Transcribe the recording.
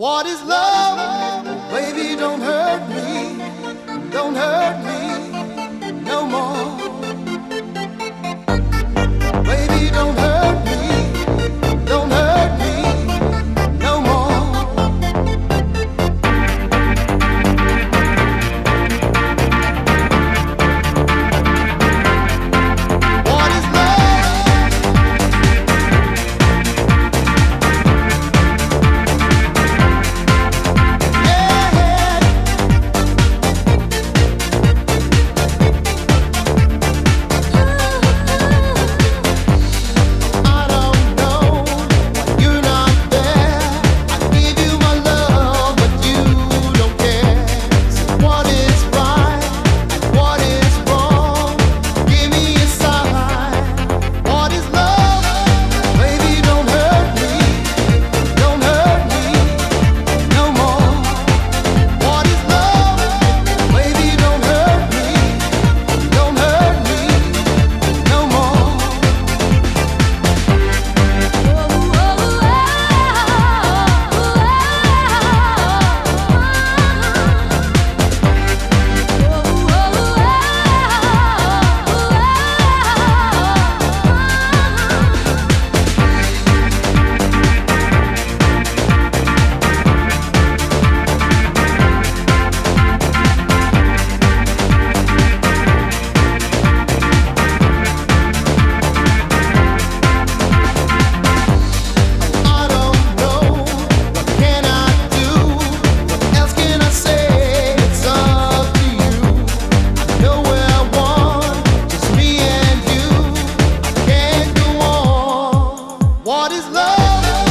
What is love? Baby, don't hurt me. love.